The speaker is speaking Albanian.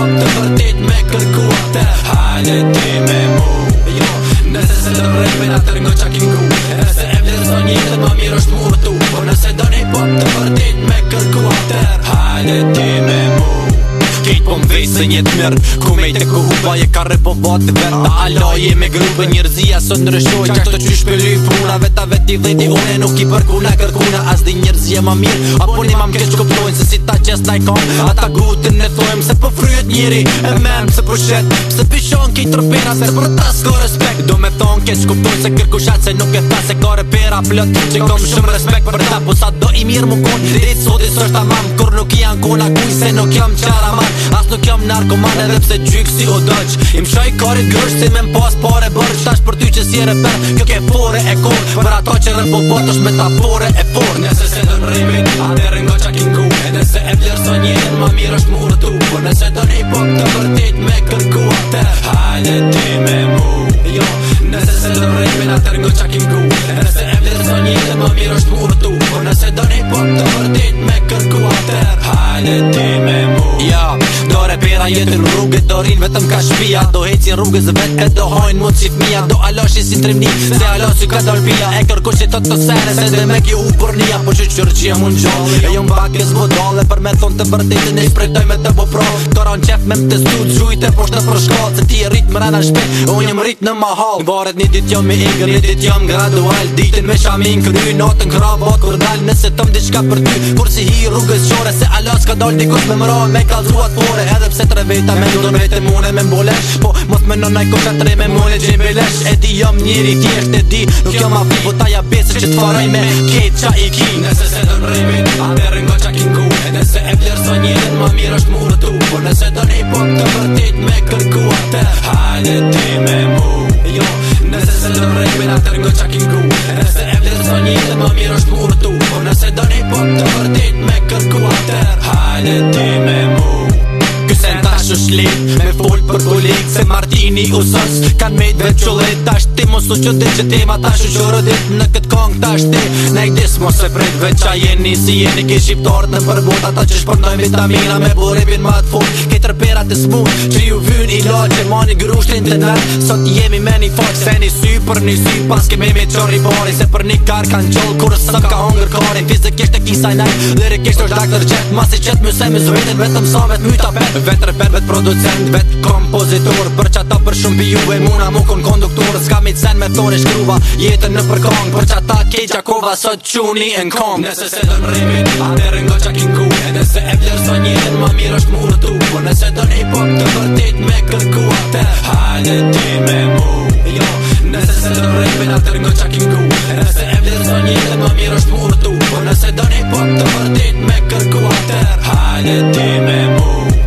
kuat të vërtit me kërkuat të Hajde ti me mu jo, Nëse se të vrejme në tërë nga qakim ku Nëse e vjetë zë një më mirë është mu vëtu Por nëse do një pop të vërtit me kërkuat të Hajde ti me mu po mvej se njët mërë Ku me i të kuhupa je ka repo vatë vërta Alo je me grupe njërzia sot në rëshoj Qa këto qysh për lyf puna veta veti dhejti une Nuk i për kuna kërkuna as di njërzia ma mirë Apo një mam keq kuptojnë se si ta qes taj kon Ata gutin ne thojmë se po fryet njëri E mem se po shet Se pishon ki tërpina se për ta s'ko respekt Do me thonë keq kuptojnë se kërkushat se nuk e ta se ka repera plët Që kom shumë respekt për ta po sa do i mirë mu kon Dit sot i sështë ta mam kur nuk i ankona kuj se nuk jam qara man A As nuk jam narkoman edhe pse gjyk si o dëq Im shaj karit gërsh si me m'pas pare bërë Shtash për ty që si e reper kjo ke fore e kor Për ato që rëpo bot është metafore e for Nese se dëm rimin, atër nga qa kingu E se e vlerë së njën, ma mirë është murë tu Por nese të një po të vërtit me kërku atër Hajde ti me mu jo. Nese se dëm rimin, atër nga qa kingu E se e vlerë së njën, ma mirë është murë tu Por nese të një po të vërtit me kërku atër Hajde ti rapera jetë në rrugë Do rinë vetëm ka shpia Do hecin rrugës vetë E do hojnë mund qitë mija Do alashin si trimni Se alashin ka dalbia E kërko që të të sere Se dhe me kjo u përnia Po që qërë që e mund gjallë E jo mba kësë më dalë E për me thonë të vërdejtë Ne i me të popro Të ranë qef me më të stu Të shujtë e poshtë në përshkallë Se ti e rritë më rrëna shpe Unë jë Varet një dit jam i ingër, një dit jam gradual Ditin me shamin këry, natën këra bat kur dal Nëse tëm diçka për ty, kur si hi rrugës qore Se alas ka dal t'i kus me mëra me kalzuat fore Edhe Se tre veta me ndon vete mune me mbolesh Po mos me nonaj ko tre me mune gjimbelesh E di jam njëri tjesht e di Nuk jam a fipo ta ja besë që t'faraj me kejt qa i ki Nëse se dëm rrimin, a derin nga qa kingu E nëse e vler së njërin, ma mirë është murë tu Po nëse të një po të vërtit me kërku atë Hajde ti me mu Jo, nëse se dëm rrimin, a derin nga qa kingu E nëse e vler së njërin, ma mirë është murë tu Po nëse të një po të me kërku Hajde ti Me full për kolegë se Martini u sës Kanë me dhe qëllet ashtë ti Mosu që ti që ti ma ta shushurë dit Në këtë kong të ashtë ti Ne këtë disë mos e prejtë veç a jeni Si jeni ki shqiptarët në përbot Ata që shpërnojnë vitamina me burepin ma të fund Këtër pera të smun që ju vjetë një lojt që ma një grushtin të nërë Sot jemi me një fort se një sy për një sy Pas kemi me qërri bari se për një kar kanë qëllë Kur së ka hongër kari Fizë kështë e kisaj nërë Lirë kështë është dakë tërqet Masi qëtë mjë se mjë zvetit Vetëm sa vetë mjë tapet Vetë reper, vetë producent, vetë kompozitor Për që ata për shumë piju e muna mu kon konduktor Ska mi të sen me thori shkruva Jetën në përkong Për që ata kej Nëse e vlerë sa ma mirë është më urtu po nëse dëm i pop të vërtit me kërkuate Hajde ti me mu jo, Nëse se të rejme në tërë në qakim ku Nëse e vlerë zë një dhe më mirë është më Po nëse do një po të vërdit me kërkuate Hajde ti me mu